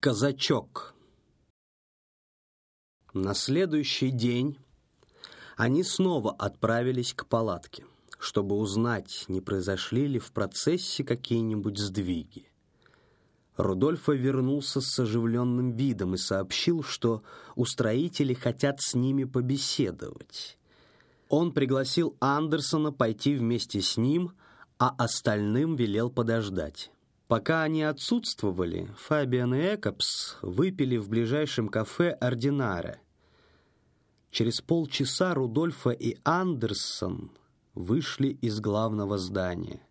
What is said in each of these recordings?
Казачок. На следующий день они снова отправились к палатке, чтобы узнать, не произошли ли в процессе какие-нибудь сдвиги. Рудольфо вернулся с оживленным видом и сообщил, что устроители хотят с ними побеседовать. Он пригласил Андерсона пойти вместе с ним, а остальным велел подождать. Пока они отсутствовали, Фабиан и Экопс выпили в ближайшем кафе «Ординара». Через полчаса Рудольфа и Андерсон вышли из главного здания.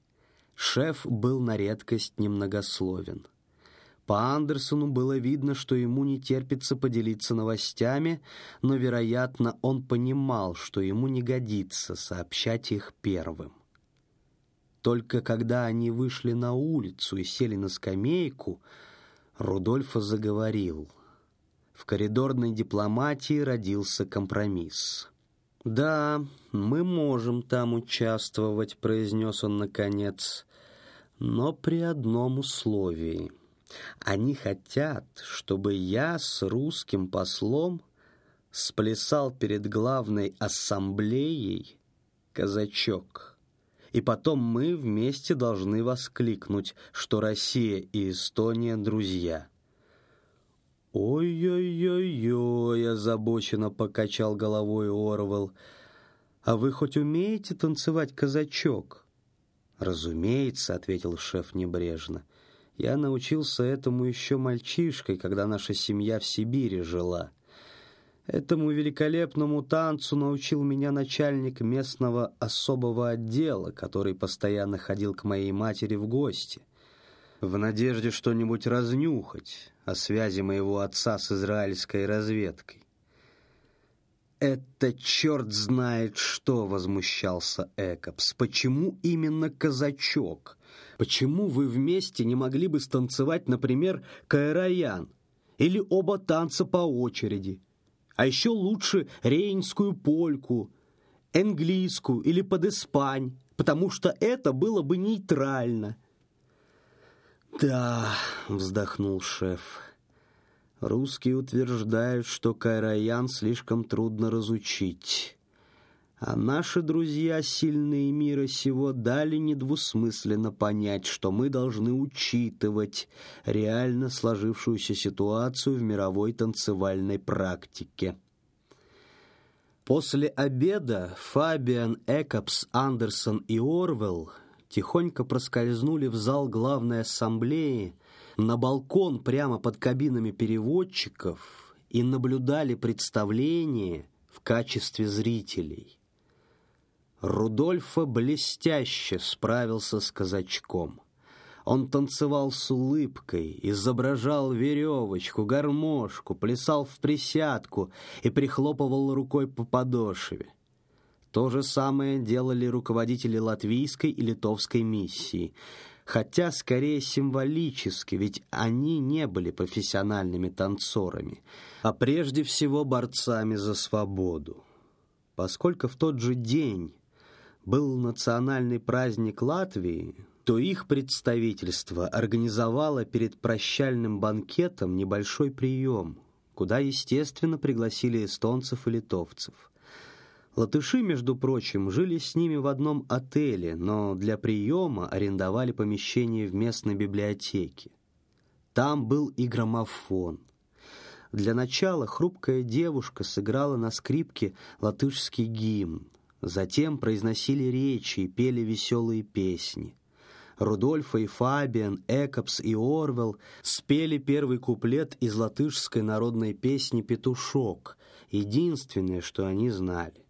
Шеф был на редкость немногословен. По Андерсону было видно, что ему не терпится поделиться новостями, но, вероятно, он понимал, что ему не годится сообщать их первым. Только когда они вышли на улицу и сели на скамейку, Рудольфо заговорил. В коридорной дипломатии родился компромисс. «Да, мы можем там участвовать», — произнес он наконец, «но при одном условии. Они хотят, чтобы я с русским послом сплясал перед главной ассамблеей казачок» и потом мы вместе должны воскликнуть, что Россия и Эстония — друзья. «Ой-ой-ой-ой!» — озабоченно покачал головой Орвел. «А вы хоть умеете танцевать казачок?» «Разумеется», — ответил шеф небрежно. «Я научился этому еще мальчишкой, когда наша семья в Сибири жила». Этому великолепному танцу научил меня начальник местного особого отдела, который постоянно ходил к моей матери в гости, в надежде что-нибудь разнюхать о связи моего отца с израильской разведкой. «Это черт знает что!» — возмущался Экопс. «Почему именно казачок? Почему вы вместе не могли бы станцевать, например, каэраян? Или оба танца по очереди?» А еще лучше рейнскую польку, английскую или подиспань, потому что это было бы нейтрально. «Да», — вздохнул шеф, — «русские утверждают, что кайраян слишком трудно разучить». А наши друзья, сильные мира сего, дали недвусмысленно понять, что мы должны учитывать реально сложившуюся ситуацию в мировой танцевальной практике. После обеда Фабиан, Экопс, Андерсон и Орвелл тихонько проскользнули в зал главной ассамблеи, на балкон прямо под кабинами переводчиков и наблюдали представление в качестве зрителей. Рудольфа блестяще справился с казачком. Он танцевал с улыбкой, изображал веревочку, гармошку, плясал в присядку и прихлопывал рукой по подошве. То же самое делали руководители латвийской и литовской миссии, хотя скорее символически, ведь они не были профессиональными танцорами, а прежде всего борцами за свободу. Поскольку в тот же день был национальный праздник Латвии, то их представительство организовало перед прощальным банкетом небольшой прием, куда, естественно, пригласили эстонцев и литовцев. Латыши, между прочим, жили с ними в одном отеле, но для приема арендовали помещение в местной библиотеке. Там был и граммофон. Для начала хрупкая девушка сыграла на скрипке латышский гимн, Затем произносили речи и пели веселые песни. Рудольфа и Фабиан, Экопс и Орвел спели первый куплет из латышской народной песни «Петушок», единственное, что они знали.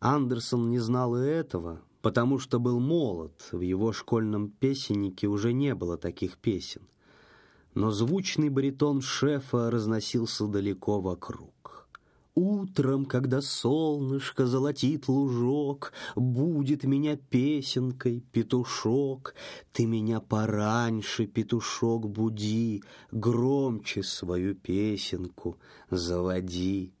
Андерсон не знал и этого, потому что был молод, в его школьном песеннике уже не было таких песен. Но звучный баритон шефа разносился далеко вокруг. Утром, когда солнышко золотит лужок, Будет меня песенкой петушок. Ты меня пораньше, петушок, буди, Громче свою песенку заводи.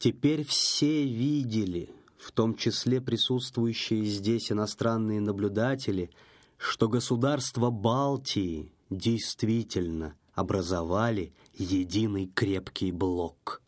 Теперь все видели, в том числе присутствующие здесь иностранные наблюдатели, что государства Балтии действительно образовали единый крепкий блок.